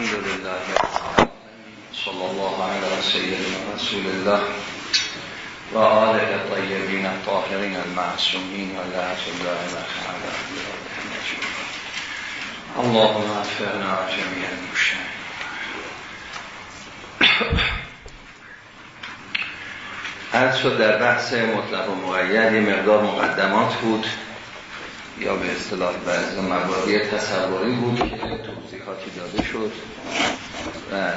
الحمد لله صلى الله على سيدنا رسول الله و آله الطیبین الطاهرین المعصومین و لعنت الله على اللهم افرنا جميع المشترين هر شد در بحث مطلق و مقید یه مقدار مقدمات بود یا به اصطلاح بعض مبادی تصوری بود که توضیحاتی داده شد و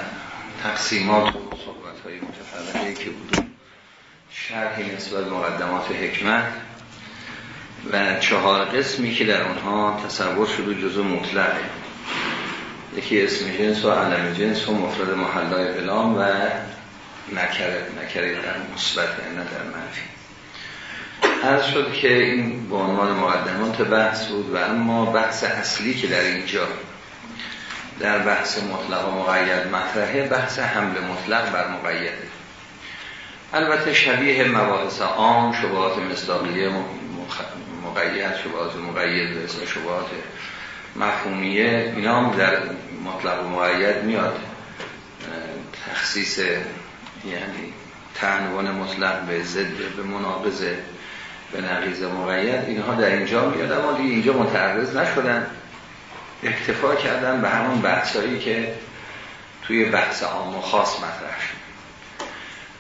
تقسیمات و صحبت های متفرقه که بود. شرحی نسبت مقدمات حکمت و چهار قسمی که در اونها تصور شده جزو مطلقه. یکی اسم جنس و علم جنس و مفرد محلای بلام و نکره نکره در مثبت نه در منفی. عرض شد که این به عنوان مقدمات بحث بود و اما بحث اصلی که در اینجا در بحث مطلق و مقید مطرحه بحث حمل مطلق بر مقیده البته شبیه مباحث عام شبهات مصداقیه مقید شبهات مقید اسم شبهات مفهومیه اینا هم در مطلق و مقید میاد. تخصیص یعنی تنوان مطلق به ضد به مناقضه به نقیز مقید اینها در اینجا میاد اما دیگه اینجا متعرض نشدن. اکتفا کردن به همون بحثایی که توی بحث عام و خاص مطرح شد.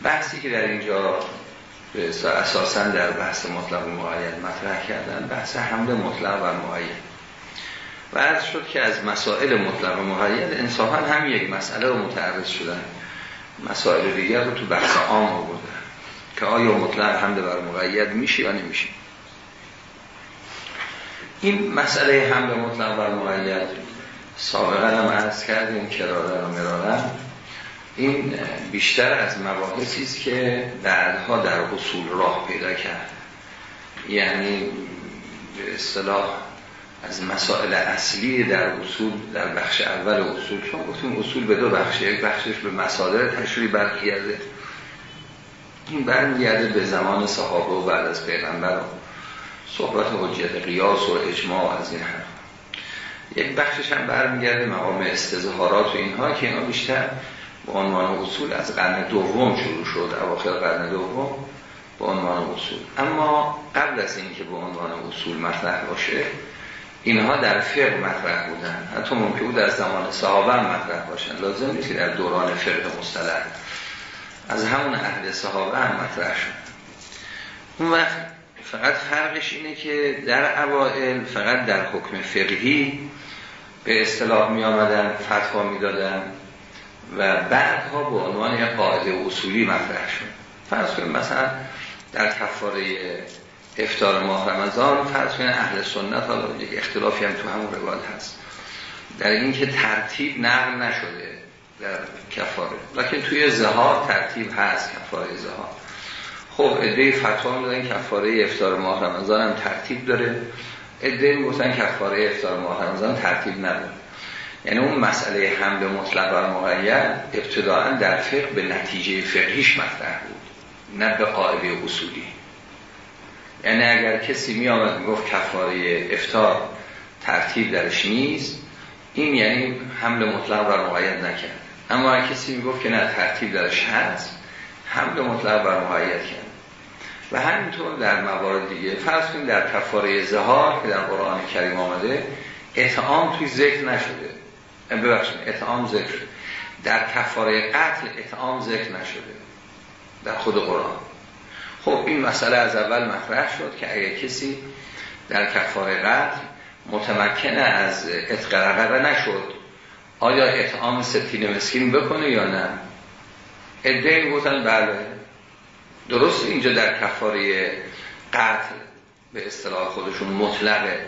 بحثی که در اینجا اساسا در بحث مطلق و مقید مطرح کردن بحث حمل مطلق و مقید و شد که از مسائل مطلق و مقید انصافا هم یک مسئله رو متعرض شدن. مسائل دیگر رو تو بحث عام که آیا مطلق حمل بر مقید میشه یا نمیشه. این مسئله حمل مطلق بر مقید سابقا هم عرض کردیم کراره و مراره این بیشتر از مباحثی است که بعدها در اصول راه پیدا کرد. یعنی به اصطلاح از مسائل اصلی در اصول در بخش اول اصول. چون گفتیم اصول به دو بخشه یک بخشش به مسادر تشریع برگرده این برمیگرده به زمان صحابه و بعد از پیغمبر صحبت حجت قیاس و اجماع از این حرف. یک بخشش هم برمیگرده مقام استظهارات و اینها که اینا بیشتر به عنوان اصول از قرن دوم شروع شد اواخر قرن دوم به عنوان اصول. اما قبل از اینکه به عنوان اصول مطرح باشه اینها در فقه مطرح بودن. حتی ممکن بود در زمان صحابه هم مطرح باشن. لازم نیست که در دوران فقه مصطلح. از همون اهل صحابه هم مطرح شد. اون وقت فقط فرقش اینه که در اوائل فقط در حکم فقهی به اصطلاح می آمدن فتوا می دادن و بعدها به عنوان یک قاعده اصولی مطرح شد. فرض کنیم مثلا در کفاره افتار ماه رمضان فرض کنیم اهل سنت حالا یک اختلافی هم تو همون روایت هست. در اینکه ترتیب نقل نشده در کفاره. لکن توی زهار ترتیب هست کفاره زهار خب ادهی فتوا میدن کفاره افتار ماه رمضان هم ترتیب داره. ادهی می‌گفتن کفاره افتار ماه رمضان ترتیب نداره یعنی اون مسئله حمل مطلق و مقید ابتداعا در فقه به نتیجه فقهیش مطرح بود نه به قاعده اصولی. یعنی اگر کسی می آمد می‌گفت کفاره افتار ترتیب درش نیست این یعنی حمل مطلق بر مقید نکرد. اما کسی می‌گفت که نه ترتیب درش هست. حمل مطلق بر مقید کرد. و همینطور در موارد دیگه. فرض کنید در کفاره زهار که در قرآن کریم آمده اطعام توی ذکر نشده. ببخشید اطعام ذکر. در کفاره قتل اطعام ذکر نشده. در خود قرآن. خب این مسئله از اول مطرح شد که اگر کسی در کفاره قتل متمکنه از اتقرقه نشد آیا اطعام ستین مسکین بکنه یا نه؟ ادهی گفتن بله. درست اینجا در کفاره قتل به اصطلاح خودشون مطلقه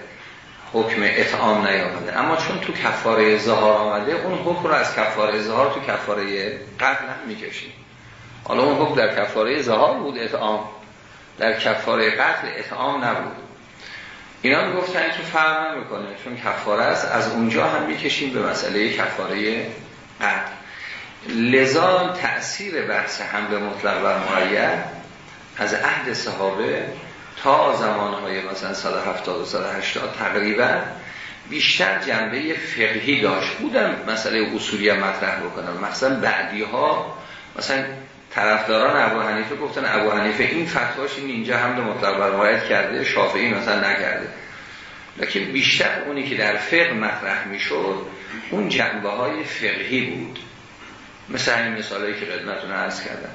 حکم اطعام نیامده. اما چون تو کفاره زهار آمده اون حکم رو از کفاره زهار تو کفاره قتل هم می‌کشیم. حالا اون حکم در کفاره زهار بود اطعام. در کفاره قتل اطعام نبود. اینا می‌گفتن که فرق نمی‌کنه چون کفاره است. از اونجا هم می‌کشیم به مسئله کفاره قتل لذا تأثیر بحث حمل مطلق و معید از عهد صحابه تا زمانهای مثلا 170 و 180 تقریبا بیشتر جنبه فقهی داشت. بودن مسئله اصولی هم مطرح بکنم. مثلا بعدی ها مثلا طرفداران ابو حنیفه گفتن ابو حنیفه این فتواش این اینجا حمد مطلق بر کرده شافعی مثلا نکرده. لیکن بیشتر اونی که در فقه مطرح می‌شد اون جنبه های فقهی بود. مثل همین مثالایی که خدمتتون عرض کردم.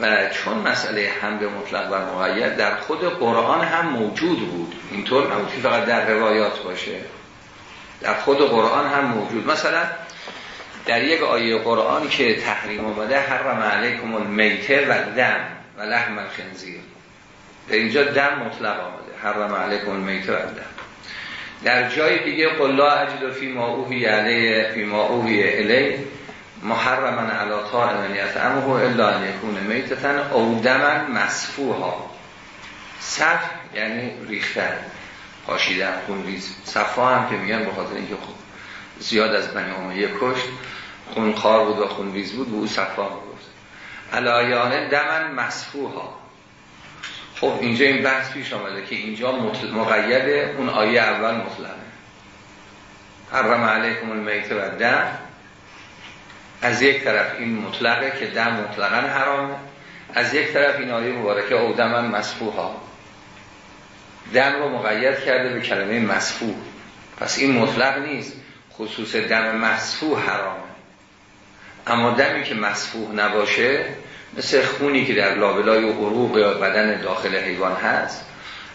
و چون مسئله حمد مطلق و مقید در خود قرآن هم موجود بود. اینطور نبود که فقط در روایات باشه. در خود قرآن هم موجود. مثلا در یک آیه قرآن که تحریم آمده حرم علیکم المیته و دم و لحم الخنزیر. در اینجا دم مطلق آمده حرم علیکم المیته و دم. در جای دیگه قل لا اجد فی ما اوهی علیه فی ما اوهی الی محرما علی طائم یطعمه الا ان میتتن او دما مسفوها صف یعنی ریختن پاشیدن خونریز. صفا هم که میگن به خاطر اینکه خب زیاد از بنی امیه کشت. خونخوار بود و خونریز بود به او صفا می‌گفت. علایانه دمن مسفوها خب اینجا این بحث پیش آمده که اینجا مقید اون آیه اول مطلقه حرم علیکم المیت و دم از یک طرف این مطلقه که دم مطلقا حرامه. از یک طرف این آیه مبارکه او دمن مسفوها دم رو مقید کرده به کلمه مسفوح پس این مطلق نیست. خصوص دم مسفوح حرامه. اما دمی که مسفوح نباشه مثل خونی که در لابلای عروق یا بدن داخل حیوان هست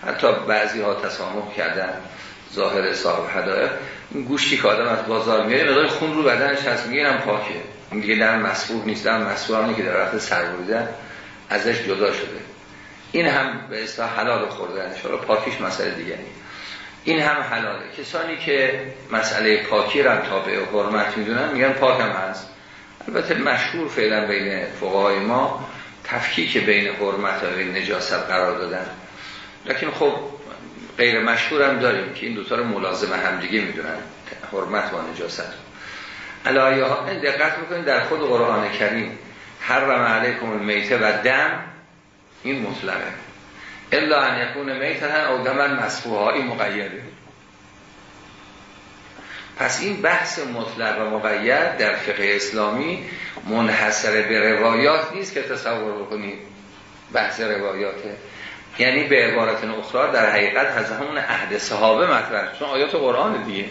حتی بعضی ها تسامح کردن ظاهر صاحب هدایه این گوشتی که آدم از بازار میاره مقدار خون رو بدنش هست میگه پاکه. این دیگه دم مسفوح نیست دم مسفوح که در وقت سر ازش جدا شده. این هم به اصطلاح حلال خوردن شما پاکیش مسئله دیگه این هم حلاله. کسانی که مسئله پاکی را تابع حرمت می‌دونن میگن پاک هم هست. البته مشهور فعلا بین فقهای ما تفکیک بین حرمت و بین نجاست قرار دادن. لیکن خب غیر مشهور هم داریم که این دوتا رو ملازم هم دیگه می‌دونن حرمت و نجاست. علایه ها دقت بکنید در خود قرآن کریم حرم علیکم المیته و دم این مطلقه. الا ان یکون میتن او دمن مسفوها این مقیده. پس این بحث مطلق و مقید در فقه اسلامی منحصر به روایات نیست که تصور بکنید بحث روایاته یعنی به عبارت اخرى در حقیقت از همون عهد صحابه مطرح چون آیات قرآن دیگه.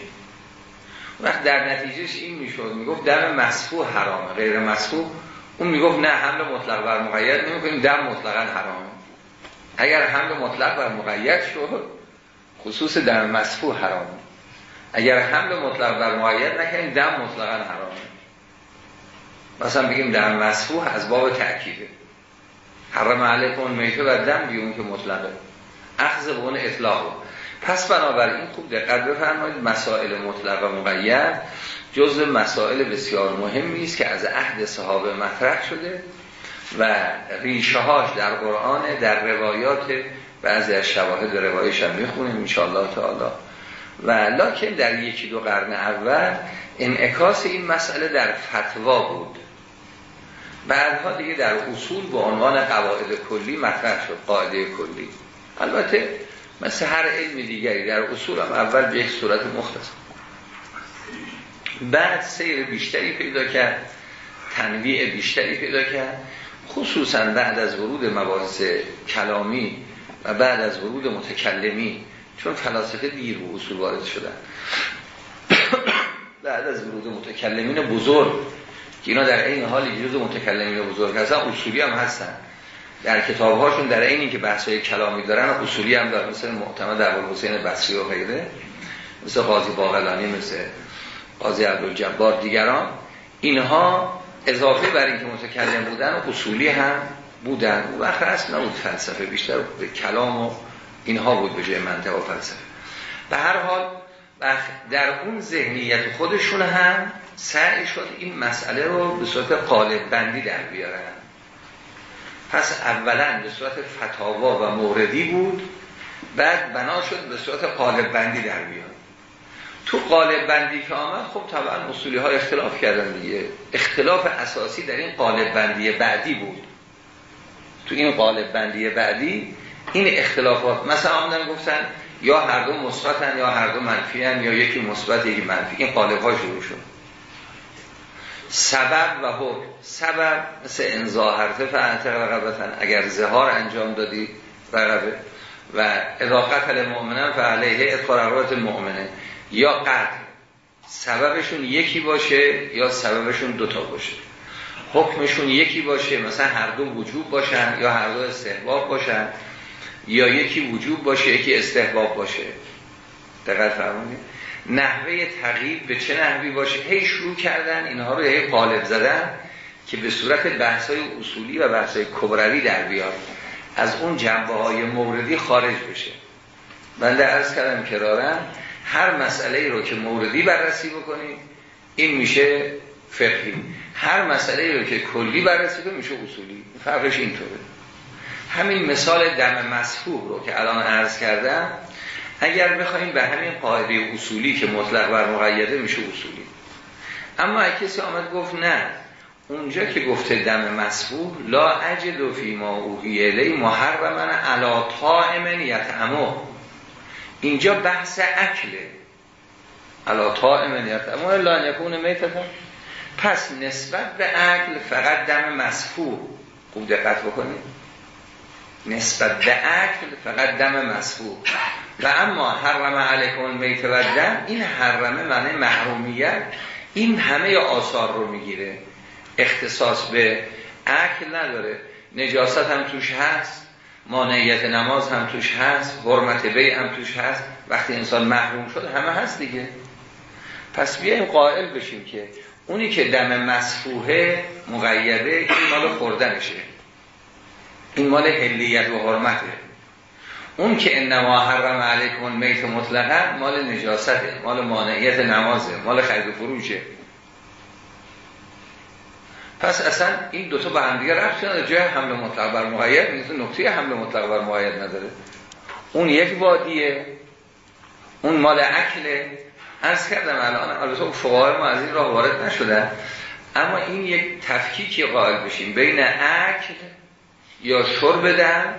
وقت در نتیجهش این می‌شد می‌گفت دم مسفوح حرامه. غیر مسفوح اون می‌گفت نه حمل مطلق بر مقید نمی‌کنیم دم مطلقا حرامه. اگر حمل مطلق بر مقید شد خصوص دم مسفوح حرامه. اگر حمل مطلق بر مقید نکنیم دم مطلقا حرامه مثلا بگیم دم مسفوح از باب تأکیده. حرم علیکم میته و دم بیون که مطلقه. اخذ به اون اطلاق. پس بنابراین خوب دقت بفرمایید مسائل مطلق و مقید جز مسائل بسیار مهمی است که از عهد صحابه مطرح شده و ریشه هاش در قرآن در روایات بعضی از شواهد روایش هم می‌خونیم. انشاءالله تعالی. و لکن در یکی دو قرن اول انعکاس این مسئله در فتوا بود. بعدها دیگه در اصول به عنوان قواعد کلی مطرح شد قاعده کلی. البته مثل هر علم دیگری در اصول هم اول به یک صورت مختصر. بعد سیر بیشتری پیدا کرد تنویع بیشتری پیدا کرد خصوصا بعد از ورود مباحث کلامی و بعد از ورود متکلمی چون فلاسفه دیر به اصول وارد شدن. بعد از ورود متکلمین بزرگ که اینا در این حال جز متکلمین بزرگ هستن اصولی هم هستن. در کتابهاشون در اینی که بحثای کلامی دارن اصولی هم دارن مثل معتمد حسین بصری و غیره مثل قاضی باقلانی مثل قاضی عبدالجبار دیگران. اینها اضافه بر اینکه متکلم بودن و اصولی هم بودن. و وقت اصل نبود فلسفه بیشتر به کلام و اینها بود به جای منطق و فلسفه. به هر حال در اون ذهنیت خودشون هم سعی شد این مسئله رو به صورت قالب بندی در بیارن. پس اولا به صورت فتاوا و موردی بود بعد بنا شد به صورت قالب بندی در بیاد تو قالب بندی که آمد خب طبعا اصولی ها اختلاف کردن دیگه. اختلاف اساسی در این قالب بندی بعدی بود. تو این قالب بندی بعدی این اختلافات مثلا آمدن گفتن یا هر دو مثبتن یا هر دو منفی یا یکی مثبت یکی منفی. این قالب ها شروع شد. سبب و حکم. سبب مثل انظاهرته فعنت رقبتن اگر زهار انجام دادی رقبه و اضاقت المؤمنن فعلیه اقرارات مؤمنه. یا قتل. سببشون یکی باشه یا سببشون دوتا باشه. حکمشون یکی باشه مثلا هر دو وجوب باشن یا هر دو استحباب باشن. یا یکی وجوب باشه یکی استحباب باشه. دقیق فرمونید نحوه تغییر به چه نحوی باشه؟ هی شروع کردن اینها رو هی قالب زدن که به صورت بحث های اصولی و بحث های کبروی در بیاد. از اون جنبه های موردی خارج بشه. بنده ارز کردم کرارم هر مسئله رو که موردی بررسی بکنیم این میشه فقهی. هر مسئله رو که کلی بررسی کنیم میشه اصولی. فرقش اینطوره. همین مثال دم مسفوح رو که الان عرض کردم اگر بخوایم به همین قاعده اصولی که مطلق بر مقیده میشه اصولی. اما کسی آمد گفت نه اونجا که گفته دم مسفوح لا اجد فی ما اوهی الی محرما علی طائم یطعمه. اینجا بحث اکله علا طائم یطعمه لا یکون میتتا. پس نسبت به عقل فقط دم مسفوح خوب دقت بکنید. نسبت به عقل فقط دم مسفوح و اما حرم علیکم میت و دم این حرمه معنی محرومیت. این همه آثار رو می‌گیره. اختصاص به عقل نداره. نجاست هم توش هست مانعیت نماز هم توش هست حرمت بی هم توش هست. وقتی انسان محروم شده همه هست دیگه. پس بیایم قائل بشیم که اونی که دم مسفوحه مقیده این مال خوردنشه. این مال هلیت و حرمته. اون که انما حرم علیکم میت مطلقا مال نجاسته مال مانعیت نمازه مال خرید و فروشه. پس اصلا این دوتا به هم دیگه رفت نداره. جای حمله مطلق بر مقید نیست نقطه حمله مطلق بر مقید نداره. اون یک وادیه اون مال عکله از کردم الان البته فقهای ما از این راه وارد نشدن. اما این یک تفکیکی قائل بشیم بین عکل یا شرب دم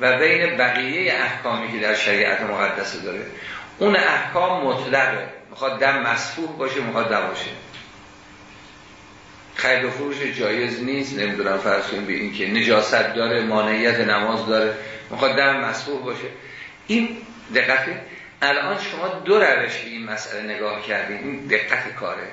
و بین بقیه احکامی که در شریعت مقدسه داره اون احکام مطلقه. می‌خواد دم مسفوح باشه می‌خواد باشه خرید و فروش جایز نیست نمی‌دونم فرض کنیم به این که نجاست داره مانعیت نماز داره می‌خواد دم مسفوح باشه. این دقیقه الان شما دو روش به این مسئله نگاه کردیم این دقت کاره.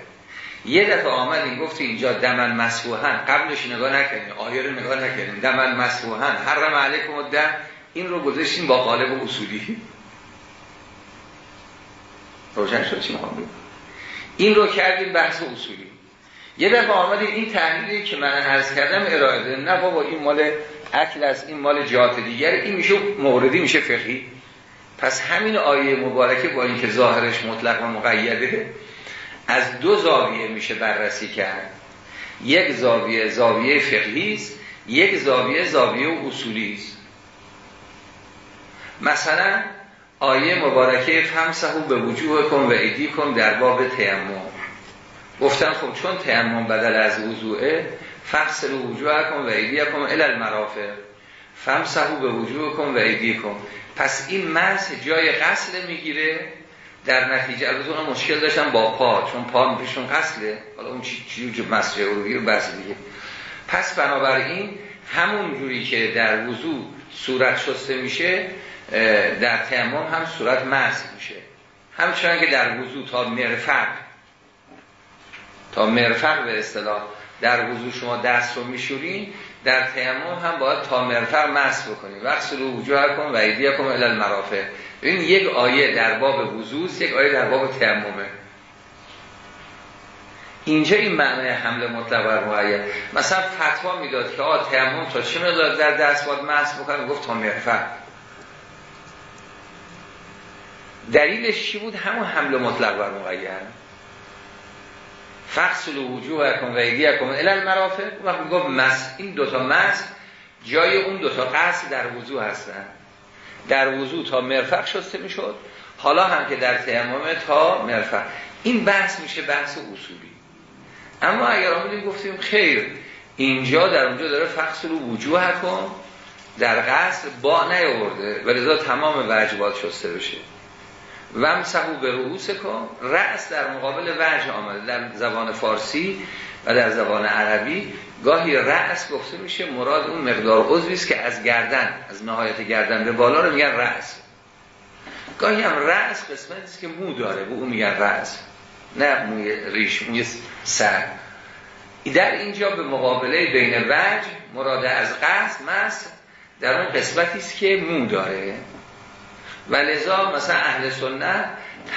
یه دفعه آمدیم گفتی اینجا دمن مسفوحن. قبلش نگاه نکردیم آیه رو نگاه نکردیم دمن مسفوحن. حرم علیکم و دم این رو گذاشتیم با قالب اصولی. روشن شد چی این رو کردیم بحث اصولی. یه دفعه آمدیم این تحلیلی که من عرض کردم ارائه ده نه بابا این مال اکل است این مال جهات دیگر این میشه موردی میشه فقهی. پس همین آیه مبارکه با اینکه ظاهرش مطلق و مقیده از دو زاویه میشه بررسی کرد. یک زاویه زاویه فقهی است یک زاویه زاویه اصولی است. مثلا آیه مبارکه فمسحو به وجوه کن و ایدی کن در باب تیمم. گفتن خب چون تیمم بدل از وضوعه فصل وجوه کن و ایدی کن ال المرافق فمسحو به وجوه کن و ایدی کن. پس این مسح جای غسل می‌گیره در نتیجه البته اونها مشکل داشتن با پا چون پا پیشون غسله حالا اون چی چی مسح رو بس دیگه. پس بنابراین همون جوری که در وضو صورت شسته میشه در تیمم هم صورت مسح میشه. همچنان که در وضو تا مرفق تا مرفق به اصطلاح در وضو شما دست رو میشورین در تیمم هم باید تا مرفق مسح بکنید وقت وجوه کن و ایدیه کن الال مرافع این یک آیه در باب وضو یک آیه در باب تیممه. اینجا این معنی حمله مطلق بر معید. مثلا فتوا می‌داد که آ تیمم تا چه مقدار در دست باید مسح بکنه؟ گفت تا مرفق دلیلش چی بود؟ همون حمله مطلق بر مقید فصل وجوه کن و ایدی کن الال مرافق وقتی گفت مس این دوتا مس جای اون دوتا قصد در وضوع هستن. در وضوع تا مرفق شسته می‌شد. حالا هم که در تیمم تا مرفق. این بحث میشه بحث اصولی. اما اگر آمدیم گفتیم خیر اینجا در اونجا داره فصل وجوه کن در قصر با نیاورده و لذا تمام وجبات شسته بشه. ومسحو به رؤوس کن رأس در مقابل وجه آمده در زبان فارسی و در زبان عربی. گاهی رأس گفته میشه مراد اون مقدار عضوی است که از گردن از نهایت گردن به بالا رو میگن رأس. گاهی هم رأس قسمتی است که مو داره به اون میگن رأس. نه موی ریش موی سر. در اینجا به مقابله بین وجه مراد از قصد مس در اون قسمتی است که مو داره. و لذا مثلا اهل سنت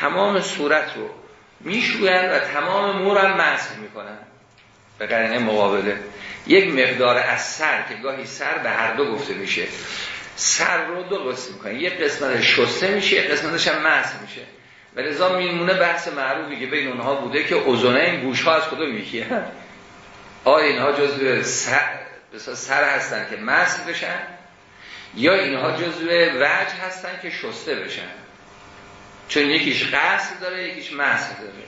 تمام صورت رو می‌شوین و تمام مور هم مسح می‌کنن. به قرینه مقابله. یک مقدار از سر که گاهی سر به هر دو گفته میشه. سر رو دو قسم می‌کنن. یک قسمت شسته میشه یک قسمتش هم مسح میشه. و لذا میمونه بحث معروفی که بین اونها بوده که اوزونه این گوش ها از کدوم یکی آیا اینها جزو سر, سر هستن که مسح بشن یا اینها جزو وجه هستن که شسته بشن. چون یکیش قصد داره یکیش مسح داره.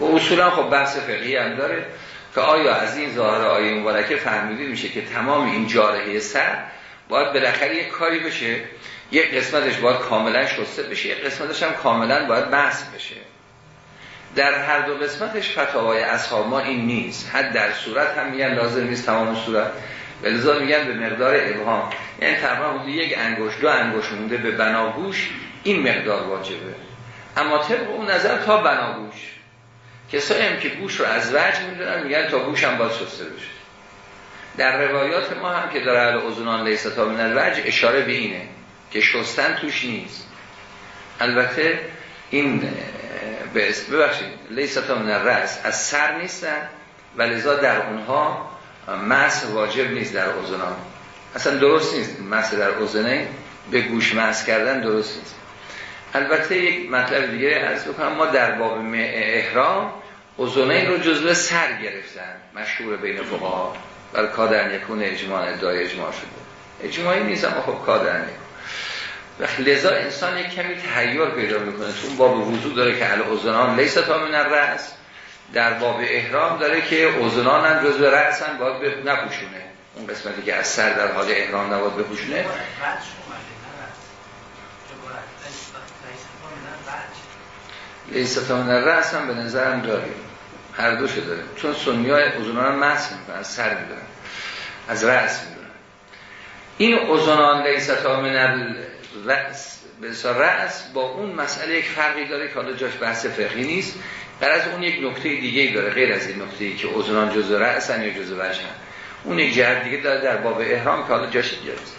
و اصولا خب بحث فقهی هم داره که آیا از این ظاهر آیه مبارکه فهمیده میشه که تمام این جارحه سر باید بالاخره یک کاری بشه. یک قسمتش باید کاملا شسته بشه یک قسمتش هم کاملا باید مسح بشه. در هر دو قسمتش فتاوای اصحاب ما این نیست. حد در صورت هم میگن لازم نیست تمام صورت. ولذا میگن به مقدار ابهام. یعنی تقریبا یک انگوش دو انگوش مونده به بناگوش این مقدار واجبه. اما طبق اون نظر تا بناگوش. کسایی هم که گوش رو از وجه می‌دونن میگن تا گوش هم باز شسته بشه. در روایات ما هم که داره اهل ازنان لیستا من الوجه اشاره به اینه که شستن توش نیست. البته این ببخشید لیستا من الرأس از سر نیستن و در اونها مس واجب نیست در ازنان اصلا درست نیست مس در ازنه به گوش مس کردن درست نیست. البته یک مطلب دیگه از بکنم ما در باب احرام ازنه رو جزو سر گرفتن مشهور بین فقها بل کادر یکون اجماع ادعای اجماع شده. اجماعی نیست اما خب کادر و لذا انسان یک کمی تحیر پیدا می‌کنه چون باب وضوع داره که ال ازنان لیست تا من الرأس. در باب احرام داره که اوزنان هم جزو رأس هم باید نپوشونه. اون قسمتی که از سر در حال احرام نباید بپوشونه. لیست من رأس؟ هم به نظرم داریم هر دوشو داره چون سنی های اوزنان هم محص می‌کنن از سر می‌دونن از رأس می‌دونن این اوزنان لیست من رأس به رأس با اون مسئله یک فرقی داره که حالا جاش بحث فقهی نیست. در از اون یک نکته دیگه داره غیر از این نکته ای که اوزنان جزء رأسن یا جزء وجهن. اون یک جهت دیگه داره در باب احرام که حالا جاش اینجاست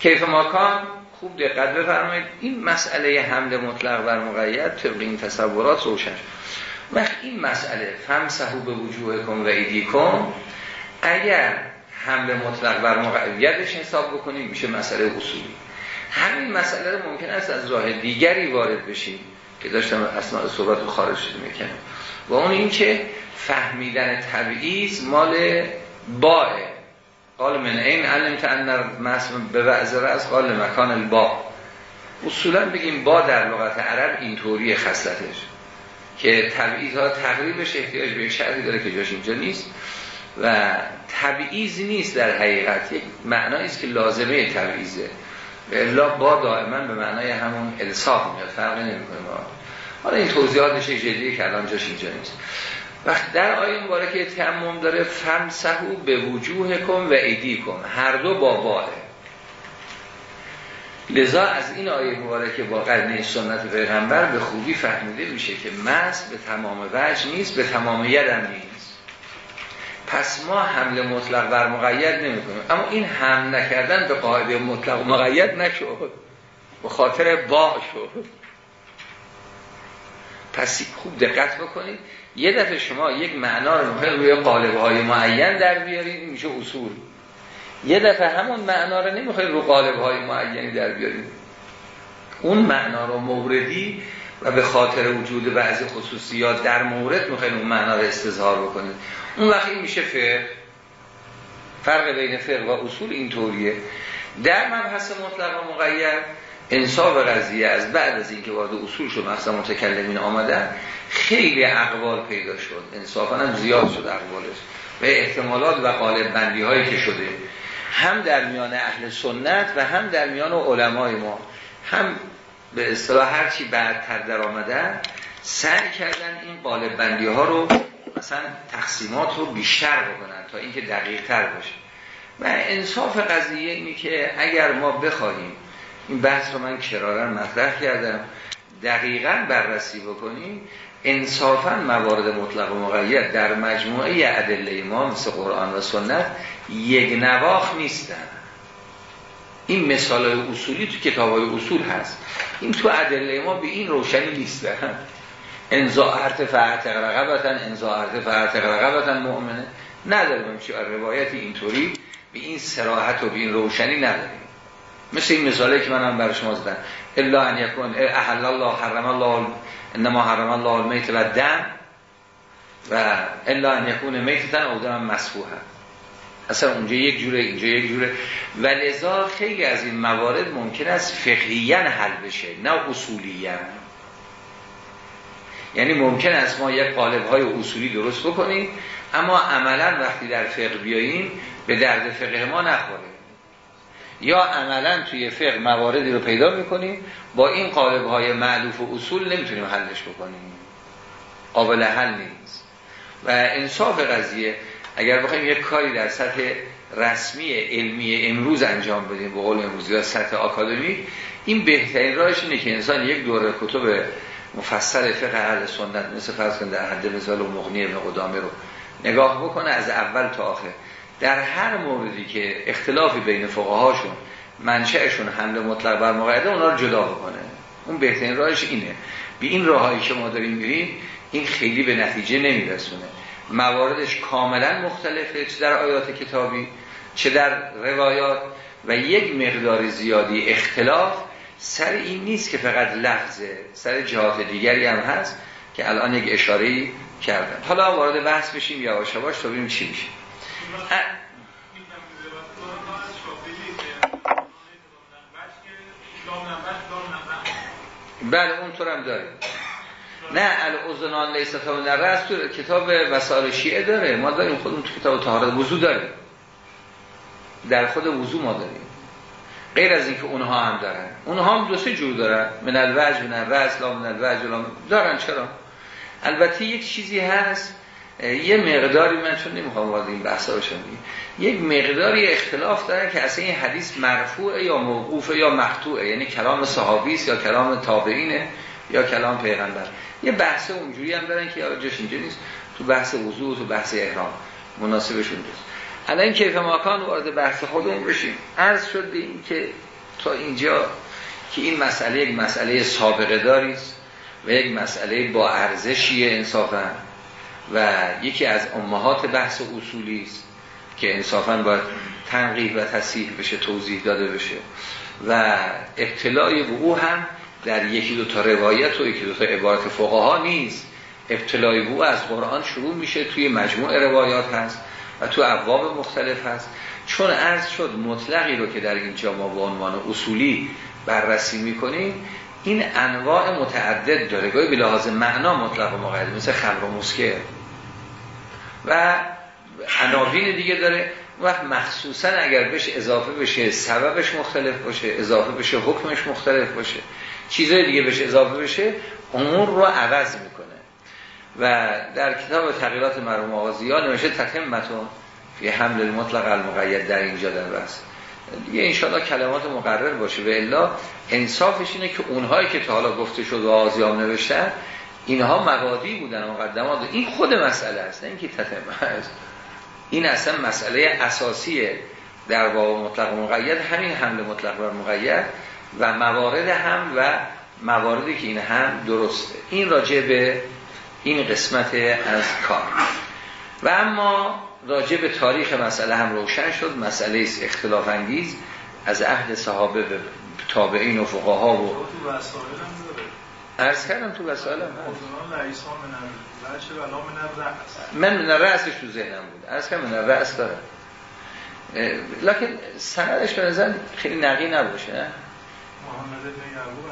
کیف ماکان خوب دقت بفرمایید. این مسئله حمل مطلق بر مقید طبق این تصورات روشن وقت این مسئله فمسحو به وجوه کن و ایدی کن اگر حمل مطلق بر مقیدش حساب بکنیم میشه مسئله اصولی. همین مسئله ممکن است از راه دیگری وارد بشیم. که داشتم اسناد صحبت رو خارج می‌کنم و اون این که فهمیدن تبعیض مال باه قال من این علم تنر مسلم به وعظه از قال مکان البا. اصولا بگیم با در لغت عرب اینطوری خصلتش که تبعیض ها تقریبش احتیاج به شرطی داره که جاش اینجا نیست و تبعیض نیست در حقیقت. یک معنایی است که لازمه تبعیضه. به الا با دائما به معنای همون الصاق میاد فرقی نمی‌کنه حالا این توضیحاتش جدیه که الان جاش اینجا نیست. وقت در آیه مبارکه تیمم داره فمسحو به وجوه کن و ایدی کن هر دو با باه لذا از این آیه مبارکه با قرنه سنت پیغمبر به خوبی فهمیده میشه که مس به تمام وجه نیست به تمام یدم نیست. پس ما حمله مطلق بر مقید نمی کنیم اما این حمل نکردن به قاعده مطلق مقید نشد. به خاطر با شد. پس خوب دقت بکنید. یه دفعه شما یک معنا رو می‌خواید روی قالب های معین در بیارید میشه اصول. یه دفعه همون معنا رو نمی‌خواید رو قالب های معینی در بیارید. اون معنا رو موردی و به خاطر وجود بعضی خصوصیات در مورد می‌خواید اون معنا رو استظهار بکنید. اون وقت این میشه فقه. فرق بین فقه و اصول اینطوریه در مبحث مطلق و مقید انصاف قضیه از بعد از اینکه وارد اصول شد مثلا متکلمین آمدن خیلی اقوال پیدا شد. انصافا هم زیاد شد اقوالش. و احتمالات و قالب بندی هایی که شده هم در میان اهل سنت و هم در میان علمای ما هم به اصطلاح هرچی بعدتر در آمدن سعی کردن این قالب بندی ها رو مثلا تقسیمات رو بیشتر بکنن تا اینکه دقیق تر باشه. و انصاف قضیه اینی که اگر ما بخواهیم این بحث رو من کرارن مطرح کردم دقیقا بررسی بکنیم انصافا موارد مطلق و مقید در مجموعه ادله ما مثل قرآن و سنت یک نواخ نیستن. این مثال اصولی تو کتاب های اصول هست. این تو ادله ما به این روشنی نیستن انزا ارتفاع اعتق رقبتا انزا ارتفاع اعتق رقبتا مؤمنه. نداریم روایت اینطوری به این سراحت و به این روشنی نداریم. مثل این مثالی که من هم برای شما زدم. الا ان یکون احل الله حرم الله انما حرم الله المیت و دم و الا ان یکون میتتن او دم مسفوحه. اصلا اونجا یک جوره اینجا یک جوره. و لذا خیلی از این موارد ممکن است فقهیا حل بشه نه اصولیا. یعنی ممکن است ما یک قالب های اصولی درست بکنیم اما عملا وقتی در فقه بیاییم به درد فقه ما نخوره. یا عملا توی فقه مواردی رو پیدا می‌کنیم با این قالب های معلوف و اصول نمی‌تونیم حلش بکنیم. قابل حل نیست. و انصاف قضیه اگر بخوایم یک کاری در سطح رسمی علمی امروز انجام بدیم به قول امروز یا سطح آکادمی این بهترین راهش اینه که انسان یک دوره کتب مفصل فقه اهل سنت مثل فرض در حد مثال و مغنی ابن قدامه رو نگاه بکنه از اول تا آخر. در هر موردی که اختلافی بین فقهاشون منشأشون حمله مطلق بر مقعده اونا رو جدا بکنه. اون بهترین راهش اینه. بی این راهایی که ما داریم میریم این خیلی به نتیجه نمیرسونه. مواردش کاملا مختلفه چه در آیات کتابی چه در روایات. و یک مقدار زیادی اختلاف سر این نیست که فقط لفظه سر جهات دیگری هم هست که الان یک اشاره کردن حالا وارد بحث بشیم یواش یواش تا ببینیم چی میشه. بله اونطور هم داریم. نه الاذنان لیست من الرأس تو کتاب وسائل شیعه داره. ما داریم خودمون تو کتاب طهارت وضو داریم. در خود وضو ما داریم. غیر از اینکه اونها هم دارن. اونها هم دو سه جور دارن. من الوجه من الرأس لا من الوجه دارن چرا؟ البته یک چیزی هست. یه مقداری من چون نمی‌خوام وارد این بحثا بشم. یک مقداری اختلاف داره که اصلا این حدیث مرفوعه یا موقوفه یا مقطوعه. یعنی کلام صحابی یا کلام تابعینه یا کلام پیغمبر. یه بحث اونجوری هم دارن که جاش اینجا نیست. تو بحث وضوع تو بحث احرام. مناسبشون نیست. الان کیف ماکان وارد بحث خودمون بشیم. عرض شد به این که تا اینجا که این مسئله یک مسئله سابقه داریست و یک مسئله با ارزشیه انصافا و یکی از امهات بحث اصولی است که انصافا باید تنقیح و تصحیح بشه توضیح داده بشه. و ابتلای او هم در یکی دو تا روایت و یکی دو تا عبارت فقها نیست. ابتلای او از قرآن شروع میشه توی مجموع روایات هست و تو ابواب مختلف هست. چون عرض شد مطلقی رو که در اینجا ما به عنوان اصولی بررسی می‌کنیم این انواع متعدد داره. گاهی به لحاظ معنا مطلق و مقید مثل خمر و مسکر. و عناوین دیگه داره وقت مخصوصا اگر بهش اضافه بشه سببش مختلف باشه اضافه بشه حکمش مختلف باشه. چیزای دیگه بهش اضافه بشه امور رو عوض می‌کنه. و در کتاب تغییرات مرحوم آغازی ها نمیشه تتمتون فی حمل مطلق المقید در اینجا در بس دیگه انشاءالله کلمات مقرر باشه. و الا انصافش اینه که اونهایی که تا حالا گفته شد و نوشتن اینها مقادی بودن مقدمات. این خود مسئله است نه اینکه تتمه است. این اصلا مسئله اساسیه در باب مطلق مقید همین حمل مطلق و مقید. و موارد هم و مواردی که این هم درسته. این راجع به این قسمت از کار. و اما راجع به تاریخ مسئله هم روشن شد. مسئله است اختلاف انگیز. از عهد صحابه به تابعین و فقها و عرض کردم تو وسائل هم من من رأسش تو ذهنم بود. عرض کردم من رأس داره لکن سندش به نظر خیلی نقی نباشه نه؟ محمد بن یعقوب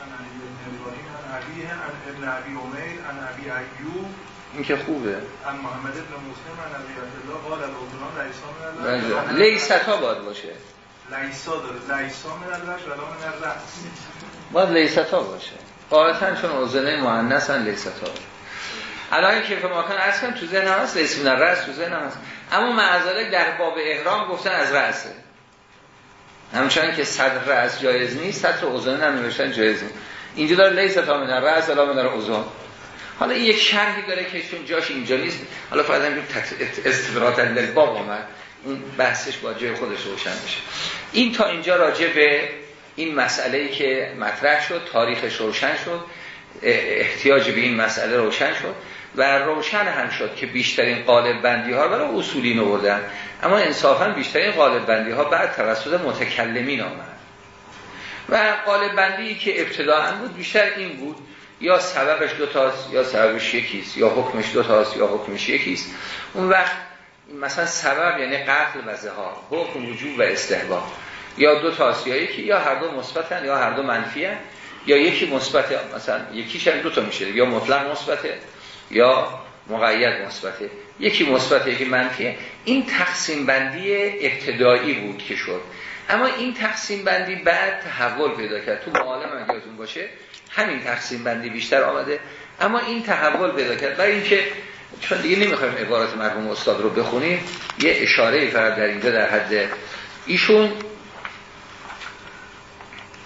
عن علی بن ابراهیم عن ابیه عن ابن ابی عمیر عن ابی ایوب. این که خوبه. محمد ابن مسلم من الله قال لیستا باید باشه. لیسا داره. لیسا من الوش ولا من الرأس باید لیستا باشه. قاعدتا چون اوزنه مؤنث ان لیستا الان که فما کن کنم تو ذهن هست لیس من الرأس تو ذهن هست. اما معذاله در باب احرام گفتن از رأسه. همچنان که صدر رأس جایز نیست صدر اوزنه هم نوشتن جایز نیست. اینجا داره لیستا من الرأس ولا من اوزن حالا این یک شرحی داره که چون جاش اینجا نیست. حالا فقط همین استدراتا للباب آمد اون بحثش با جای خودش روشن بشه این تا اینجا راجع به این مسئله ای که مطرح شد تاریخش روشن شد احتیاج به این مسئله روشن شد. و روشن هم شد که بیشترین قالب بندی ها برای اصولی نوردن. اما انصافا بیشترین قالب بندی ها بعد توسط متکلمین آمد. و قالب بندی که ابتداعا بود بیشتر این بود یا سببش دوتاست یا سببش یکیست یا حکمش دوتاست یا حکمش یکیست. اون وقت مثلا سبب یعنی قتل و زهار حکم وجوب و استحباب. یا دو تاست یا یکی یا هر دو مثبتن یا هر دو منفیه یا یکی مثبت مثلا یکیش هم دو تا میشه یا مطلق مثبته. یا مقید مثبته. یکی مثبت یکی منفیه این تقسیم بندی ابتدایی بود که شد. اما این تقسیم بندی بعد تحول پیدا کرد. تو معالم یادتون باشه همین تقسیم بندی بیشتر آمده. اما این تحول پیدا کرد. برای اینکه چون دیگه نمی‌خوایم عبارت مرحوم استاد رو بخونیم یه اشاره فرد در اینجا در حد ایشون.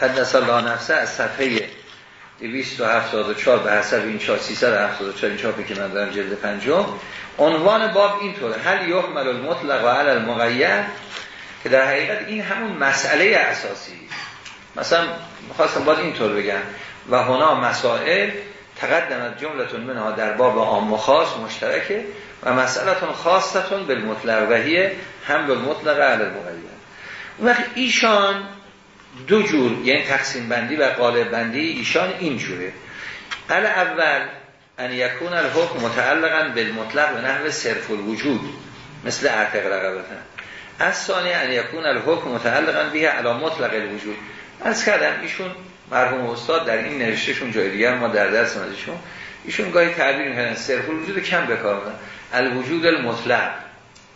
قدس الله نفسه از صفحه 274 به حسب این چار 374 این چاپی که من دارم جلد پنجم. عنوان باب اینطوره. هل یحمل المطلق و علی المقید که در حقیقت این همون مسئله اساسی مثلا خواستم باید اینطور بگم. و هنا مسائل تقدمت جملتون منها در باب عام و خاص مشترکه و مسئلتون خاصتون بالمطلق وحیه هم بالمطلق علی اون وقت ایشان دو جور یعنی تقسیم بندی و قالب بندی ایشان اینجوره قل اول ان یکون الحکم متعلقا بالمطلق و نحو صرف الوجود مثل اعتق رقبتن از ثانی ان یکون الحکم متعلقا به علی مطلق الوجود. از کردم ایشون مرحوم استاد در این نوشتهشون جای دیگر ما در درس مازیشون ایشون گاهی تعبیر می‌کنن صرف الوجود کم بکار الوجود المطلق.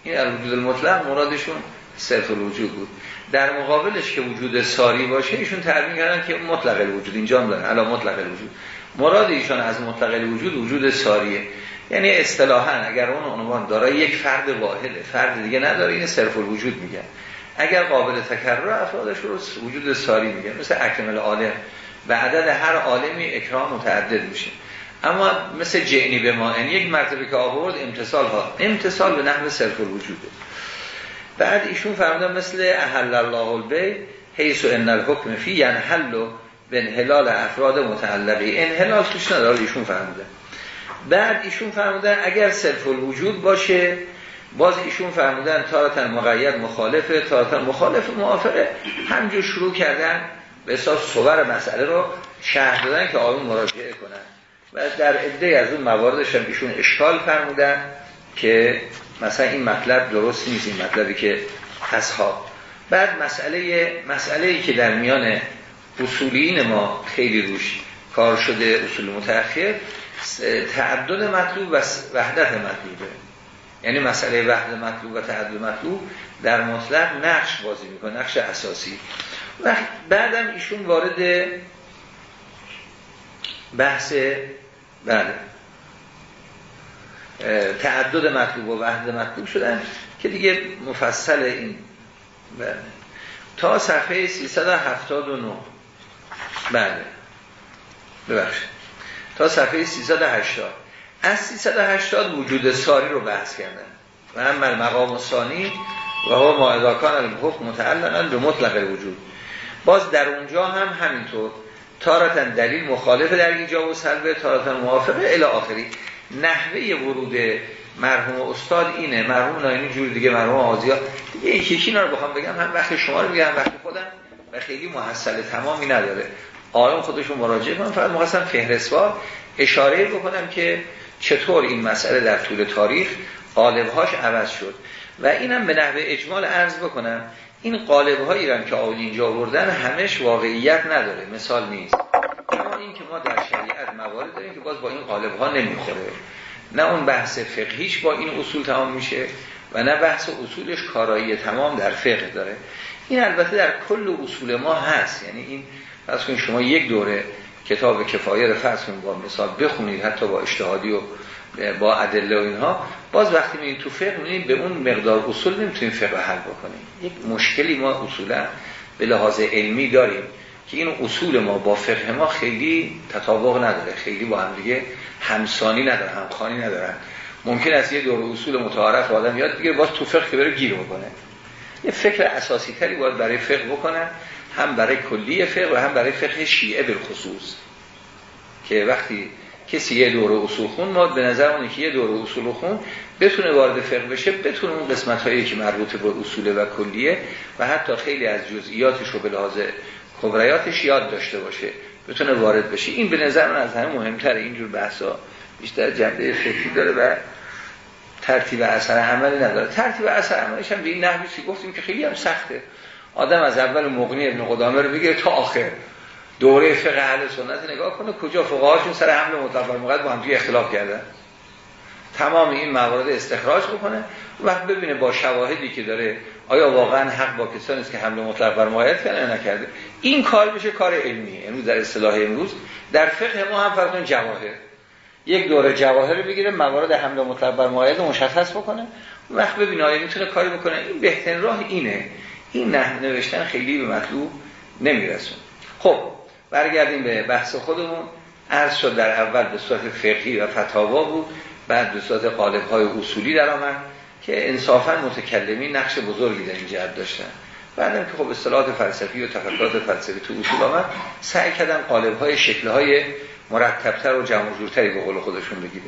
این الوجود المطلق مرادشون صرف الوجود بود. در مقابلش که وجود ساری باشه ایشون تعبیر کردن که مطلق الوجود اینجا هم دارن علا مطلق الوجود. مراد ایشان از مطلق الوجود وجود ساریه. یعنی اصطلاحا اگر اون عنوان داره یک فرد واحده فرد دیگه نداره این صرف الوجود میگن اگر قابل تکرر افرادش رو وجود ساری میگن مثل اکمل عالم. و عدد هر عالمی اکرام متعدد میشه. اما مثل جعنی به ما یک مرتبه که آورد امتصال ها. امتصال به نحو صرف الوجوده. بعد ایشون فرمودن مثل احل الله البی حیث و ان الحکم فی ینحل به انحلال افراد متعلقی. انحلال توش نداره ایشون فرمودن. بعد ایشون فرمودن اگر صرف الوجود باشه باز ایشون فرمودن تارتن مقید مخالفه تارتن مخالف موافقه. همجور شروع کردن به حساب صور مسئله رو شهر دادن که آیون مراجعه کنن. و در عده از اون مواردش هم ایشون اشکال فرمودن که مثلا این مطلب درست نیست این مطلبی که اصحاب. بعد مسئله مسئله ای که در میان اصولین ما خیلی روش کار شده اصول متأخر تعدد مطلوب و وحدت مطلوبه. یعنی مسئله وحدت مطلوب و تعدد مطلوب در مطلق نقش بازی می‌کنه نقش اساسی. و بعدم ایشون وارد بحث بله. تعدد مطلوب و وحد مطلوب شدن که دیگه مفصل این بله. تا صفحه 379 بله. ببخشید. تا صفحه 380 از 380 وجود ساری رو بحث کردن. و هم مقام ثانی و هو معداکان الحکم متعلقا به مطلق وجود. باز در اونجا هم همینطور. تارتن دلیل مخالف در اینجا و سلبه تارتن موافقه الی آخری. نحوه ورود مرحوم استاد اینه. مرحوم ناینی جور دیگه مرحوم آزیا دیگه یکی یکی رو بخوام بگم. هم وقت شما رو بگم وقت خودم. و خیلی محصل تمامی نداره. آیان خودشون مراجعه کنم فقط مخواستم فهرستوار اشاره بکنم که چطور این مسئله در طول تاریخ قالبهاش عوض شد. و اینم به نحوه اجمال عرض بکنم. این قالبهایی هم که آقای اینجا آوردن همش واقعیت نداره. مثال نیست. اما این که ما در شریعت موارد داریم که باز با این قالب ها نمی‌خوره. نه اون بحث فقهیش با این اصول تمام میشه و نه بحث اصولش کارایی تمام در فقه داره. این البته در کل اصول ما هست. یعنی این پس کنید شما یک دوره کتاب کفایه رو فرض با مثال بخونید حتی با اجتهادی و با ادله و اینها. باز وقتی میگید تو فقه می‌بینید به اون مقدار اصول نمی‌تونید فقه حل بکنید. یک مشکلی ما اصولا به لحاظ علمی داریم. که این اصول ما با فقه ما خیلی تطابق نداره خیلی با هم دیگه همسانی نداره همخانی ندارن. ممکن است یه دور اصول متعارف آدم یاد بگیره باز تو فقه که بره گیر بکنه. یه فکر اساسی تری باید برای فقه بکنن هم برای کلی فقه و هم برای فقه شیعه بالخصوص. که وقتی کسی یه دور اصول خون ما به نظر اونه که یه دور اصول خون بتونه وارد فقه بشه بتونه اون قسمت هایی که مربوط به اصوله و کلیه و حتی خیلی از جزئیاتش رو به لحاظ کبریاتش یاد داشته باشه. بتونه وارد بشه. این به نظر من از همه مهمتره. اینجور بحثا بیشتر جنبه فکری داره و ترتیب اثر عملی نداره. ترتیب اثر عملیش هم به این نحوی گفتیم که خیلی هم سخته. آدم از اول مغنی ابن قدامه رو بگیره تا آخر. دوره فقه اهل سنت نگاه کنه کجا فقهاشون سر حمل مطلق مقید با هم اختلاف کردن. تمام این موارد استخراج بکنه. و ببینه با شواهدی که داره آیا واقعا حق با کسانی است که حمل مطلق بر مقید کرده نکرده. این کار بشه کار علمیه. امروز در اصطلاح امروز در فقه ما هم فرض جواهر. یک دوره جواهر رو بگیره موارد حمل مطلق بر مقید مشخص بکنه. وقت ببینه آیا می‌تونه کاری بکنه. این بهترین راه اینه. این نه نوشتن خیلی به مطلوب نمیرسون خب برگردیم به بحث خودمون. عرض شد در اول به صورت فقهی و فتاوا بود. بعد به صورت قالب های اصولی در آمد که انصافا متکلمی نقش بزرگی در این جهت داشتن. بعدم که خب اصطلاحات فلسفی و تفکرات فلسفی تو اصول آمد سعی کردن قالب های شکل مرتبتر و جمع جورتری به قول خودشون بگیره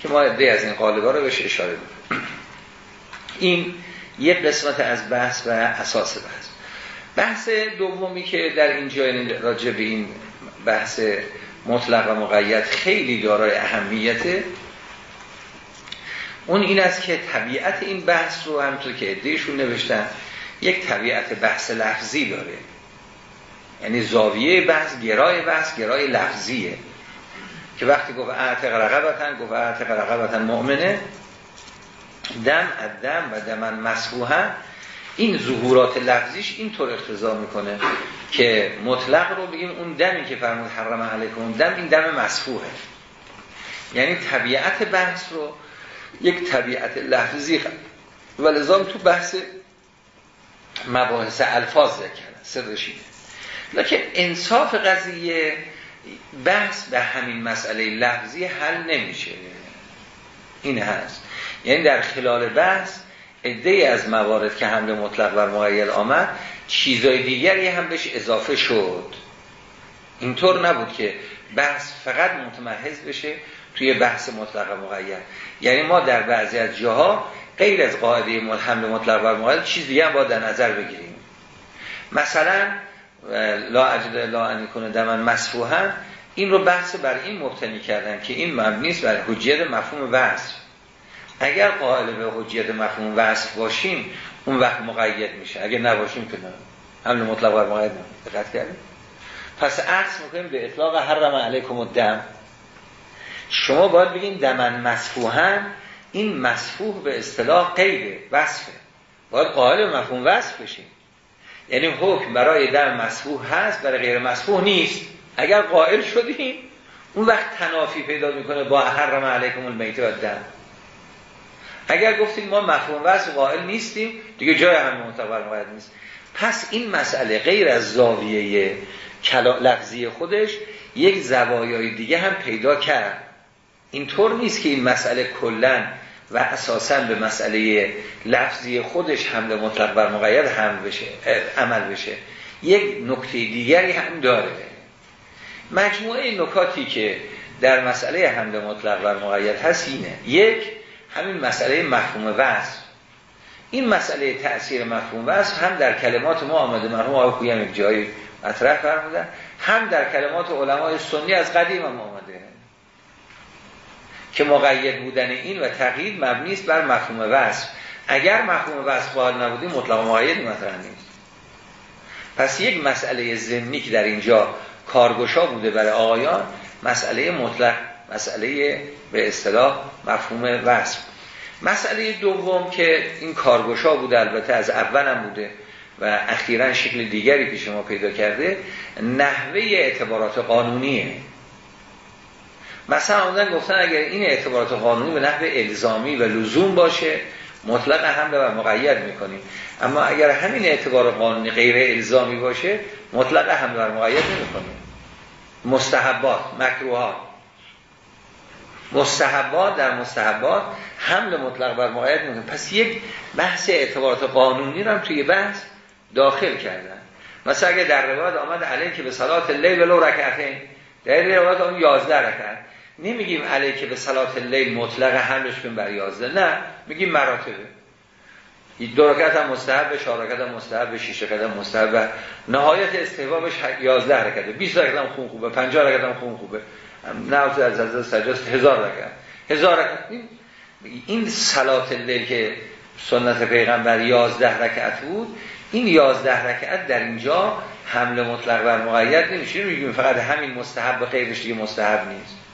که ما عده از این قالب ها رو بهش اشاره داریم این یک قسمت از بحث و اساس بحث. بحث دومی که در اینجا راجع به این بحث مطلق و مقید خیلی دارای اهمیته اون این است که طبیعت این بحث رو همونطور که ادهشون نوشتن یک طبیعت بحث لفظی داره. یعنی زاویه بحث گرای بحث گرای لفظیه. که وقتی گفت اعتق رقبتن گفت اعتق رقبتن مؤمنه دم دم و دمن مسبوحا این ظهورات لفظیش اینطور اختزا می‌کنه که مطلق رو بگیم اون دمی که فرمود حرم علیکم دم این دم مسفوحه. یعنی طبیعت بحث رو یک طبیعت لفظی و لذا تو بحث مباحث الفاظ ذکر سرشینه لیکن انصاف قضیه بحث به همین مسئله لفظی حل نمیشه. این هست. یعنی در خلال بحث عده از موارد که حمله مطلق بر مقید آمد چیزای دیگری هم بهش اضافه شد. اینطور نبود که بحث فقط متمحض بشه توی بحث مطلق مقید یعنی ما در بعضی از جاها غیر از قاعده حمل مطلق بر مقید چیز دیگه هم باید در نظر بگیریم. مثلا لا اجل لا ان کنه دمن مسفوحا این رو بحث بر این مبتنی کردن که این مبنی است بر حجیت مفهوم وصف. اگر قائل به حجیت مفهوم وصف باشیم اون وقت مقید میشه. اگر نباشیم که نه. حمل مطلق بر مقید دقت کردیم؟ پس عکس می‌کنیم به اطلاق حرم علیکم الدم. شما باید بگین دمن مسفوحا این مسفوح به اصطلاح قیده وصفه. باید قائل به مفهوم وصف بشیم. یعنی حکم برای دم مسفوح هست برای غیر مسفوح نیست. اگر قائل شدیم اون وقت تنافی پیدا می‌کنه با حرم علیکم المیت و دم اگر گفتیم ما مفهوم وصف قائل نیستیم دیگه جای هم معتبر قائل نیست. پس این مسئله غیر از زاویه لفظی خودش یک زوایای دیگه هم پیدا کرد. اینطور نیست که این مسئله کلا و اساسا به مسئله لفظی خودش حمل مطلق بر مقید هم بشه عمل بشه. یک نکته دیگری هم داره. مجموعه نکاتی که در مسئله حمل مطلق بر مقید هست اینه. یک همین مسئله مفهوم وصف. این مسئله تأثیر مفهوم وصف هم در کلمات ما آمده. مرحوم آقای یک جایی مطرح فرمودن. هم در کلمات علمای سنی از قدیم هم آمده. که مقید بودن این و تقیید مبنی است بر مفهوم وصف. اگر مفهوم وصف قائل نبودیم مطلق مقید مطرح نیست پس یک مسئله ضمنی که در اینجا کارگشا بوده برای آقایان مسئله مطلق مسئله به اصطلاح مفهوم وصف. مسئله دوم که این کارگشا بوده البته از اولم بوده و اخیرا شکل دیگری پیش ما پیدا کرده نحوه اعتبارات قانونیه. مثلا آمدن گفتن اگر این اعتبارات قانونی به نحو الزامی و لزوم باشه مطلق هم به مقید می‌کنیم. اما اگر همین اعتبار قانونی غیر الزامی باشه مطلق هم بر مقید نمی‌کنیم. مستحبات مکروهات. مستحبات در مستحبات حمل مطلق بر مقید می‌کنیم پس یک بحث اعتبارات قانونی رو هم توی بحث داخل کردن. مثلا اگر در روایت آمد علیه که به صلات لیل ولو رکعتین در روایت آمد 11 رکعت. نمیگیم علیه که به صلات لیل مطلق حملش کن بر 11 نه میگیم مراتبه. دو رکعت هم مستحب چهار رکعت هم مستحب شش رکعت هم مستحب نهایت استحبابش 11 رکعته. 20 رکعت هم خون خوبه 50 رکعت هم خون خوبه. نه از از سجاست هزار رکعت. هزار رکعت. این صلات لیل که سنت پیغمبر 11 رکعت بود این 11 رکعت در اینجا حمله مطلق بر مقید نمیشه. میگیم فقط همین مستحب و غیرش دیگه مستحب نیست.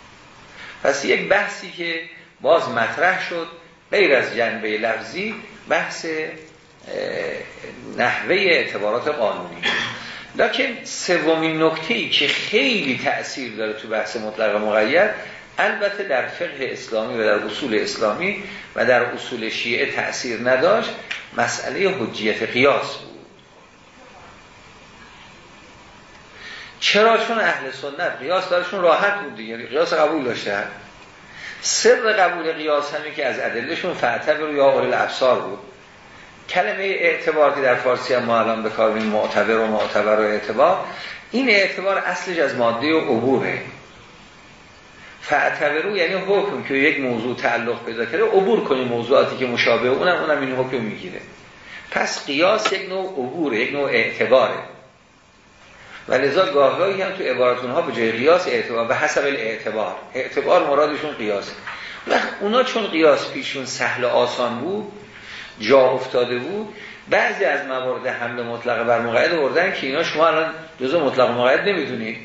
پس یک بحثی که باز مطرح شد غیر از جنبه لفظی بحث نحوه اعتبارات قانونی. لکن سومین نکته ای که خیلی تأثیر داره تو بحث مطلق مقید البته در فقه اسلامی و در اصول اسلامی و در اصول شیعه تأثیر نداشت مسئله حجیت قیاس بود. چرا؟ چون اهل سنت قیاس دارشون راحت بود دیگه. قیاس قبول داشته سر قبول قیاس همی که از ادلهشون فعتبر یا اول الابصار بود. کلمه اعتبار که در فارسی هم ما الان به کار معتبر و معتبر و اعتبار این اعتبار اصلش از ماده و عبوره. فعتبرو یعنی حکم که یک موضوع تعلق پیدا کرده عبور کنی موضوعاتی که مشابه اونم اونم این حکم می‌گیره. پس قیاس یک نوع عبوره یک نوع اعتباره. و لذا گاهی هم تو عبارتون ها به جای قیاس اعتبار به حسب الاعتبار. اعتبار مرادشون قیاس. و اونا چون قیاس پیشون سهل آسان بود جا افتاده بود بعضی از موارد حمل مطلق بر مقید بردن که اینا شما الان جزء مطلق مقید نمی‌دونید.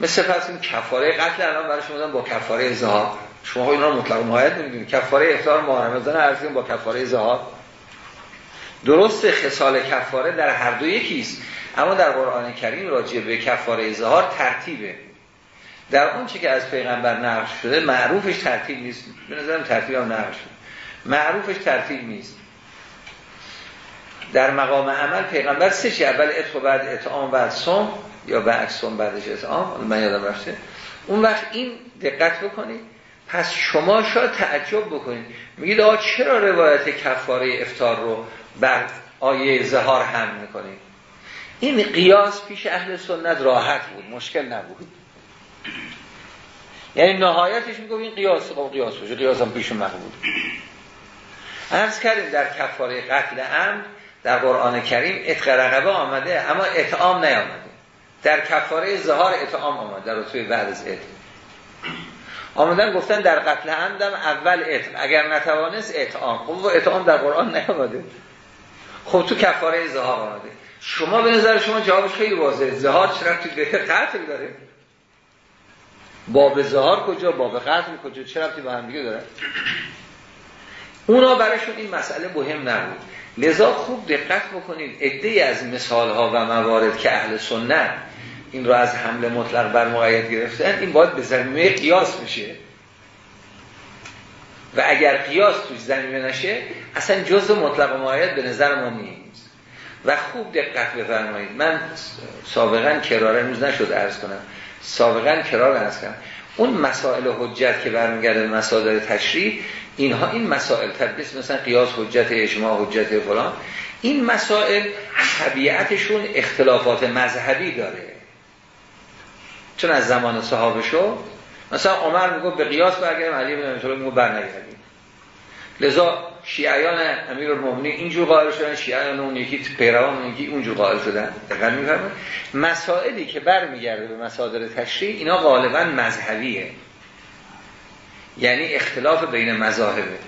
مثل پس این کفاره قتل الان برای شما با کفاره زهار شما اینا مطلق مقید نمی‌دونید. کفاره افطار محرم زن عرضیم با کفاره زهار درست خصال کفاره در هر دو یکیست اما در قرآن کریم راجع به کفاره اظهار ترتیبه. در اون چی که از پیغمبر نقش شده معروفش ترتیب نیست. به نظرم ترتیب هم نقش شده. معروفش ترتیب نیست. در مقام عمل پیغمبر سه چی؟ اول اتخو بعد اطعام بعد سوم یا بعد سوم بعدش اطعام. من یادم رفته. اون وقت این دقت بکنید. پس شما شاید تعجب بکنید. میگید آقا چرا روایت کفاره افتار رو بر آیه زهار هم می‌کنید؟ این قیاس پیش اهل سنت راحت بود مشکل نبود. یعنی نهایتش میگو این قیاس خب قیاس باشه قیاس هم پیش بود. عرض کردیم در کفاره قتل عمد در قرآن کریم اتق رقبه آمده اما اطعام نیامده. در کفاره زهار اطعام آمده در رتبه بعد از اتق آمدن گفتن در قتل عمدم اول اتق اگر نتوانست اطعام. خب اطعام در قرآن نیامده. خب تو کفاره زهار آمده. شما به نظر شما جوابش خیلی واضحه. زهار چرا تو به قتل داره؟ باب زهار کجا؟ باب قتل کجا؟ چرا با هم دیگه داره؟ اونا برایشون این مسئله مهم نبود. لذا خوب دقت بکنید عده از مثال ها و موارد که اهل سنت این رو از حمله مطلق بر مقید گرفتن این باید به زمینه قیاس بشه. و اگر قیاس توی زمینه نشه اصلا جز مطلق مقید به نظر ما نیست. و خوب دقت بفرمایید. من سابقا کراره روز نشد عرض کنم. سابقا کرار عرض کنم. اون مسائل حجت که برمیگرده مسائل تشریح اینها این مسائل تدبیس مثلا قیاس حجت اجماع حجت فلان این مسائل طبیعتشون اختلافات مذهبی داره. چون از زمان صحابه شو مثلا عمر میگو به قیاس برگردیم علی بن ابی میگو برنگردیم. لذا شیعیان امیر المومنین اینجور قائل شدن شیعیان اون یکی پیروان اون یکی اونجور قائل شدن. دقیقا میفرمایید مسائلی که برمیگرده به مصادر تشریع اینا غالبا مذهبیه. یعنی اختلاف بین مذاهبه.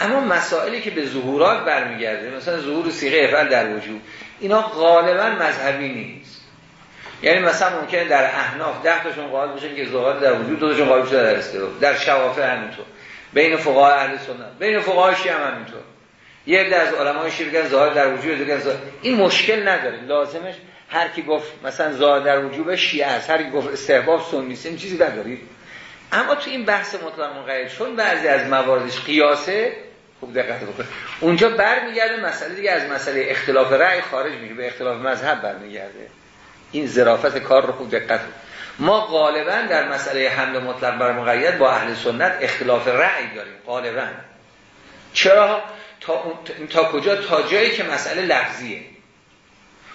اما مسائلی که به ظهورات برمیگرده مثلا ظهور سیغه افعال در وجود اینا غالبا مذهبی نیست. یعنی مثلا ممکنه در احناف ده تاشون قائل بشن که زهاد در وجود دو تاشون قائل بشه در استقرار در شوافع همینطور. بین فقهای اهل سنت بین فقهای شیعه هم همینطور. یه عده از علمای شیعه ظاهر در وجود دیگه این مشکل نداره لازمش هر کی گفت مثلا ظاهر در وجود شیعه است هر کی گفت استحباب سنی این چیزی ندارید اما تو این بحث مطلق مقید چون بعضی از مواردش قیاسه خوب دقت بکنید. اونجا برمیگرده مسئله دیگه از مسئله اختلاف رأی خارج میشه به اختلاف مذهب برمیگرده. این ظرافت کار رو خوب دقت ما غالبا در مسئله حمل مطلق بر مقید با اهل سنت اختلاف رأی داریم غالبا. چرا؟ تا, تا کجا؟ تا جایی که مسئله لفظیه.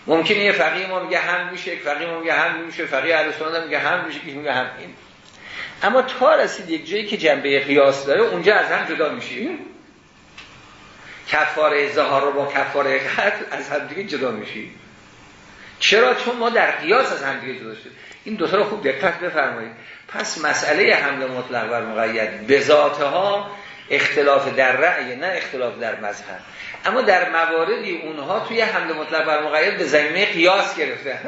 ممکنه یه فقیه ما میگه هم میشه یک فقیه ما میگه هم میشه فقیه اهل سنت میگه هم میشه که میگه هم این اما تا رسید یک جایی که جنبه قیاس داره اونجا از هم جدا میشیم کفاره زهار رو با کفاره قتل از هم دیگه جدا میشیم چرا؟ چون ما در قیاس از هم دیگه جدا شد این دو تا رو خوب دقت بفرمایید. پس مسئله حمل مطلق بر مقید به ها اختلاف در رأی نه اختلاف در مذهب. اما در مواردی اونها توی حمل مطلق بر مقید به زمینه قیاس گرفته.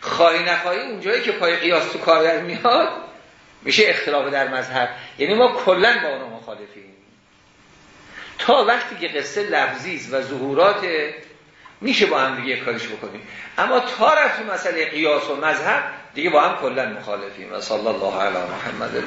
خواهی نخواهی اونجایی که پای قیاس تو کار میاد میشه اختلاف در مذهب. یعنی ما کلا با اونها مخالفیم. تا وقتی که قصه لفظی و ظهورات میشه با هم دیگه کارش بکنیم. اما تا رفت مسئله قیاس و مذهب دیگه با هم کلا مخالفیم. و صلی الله علی محمد و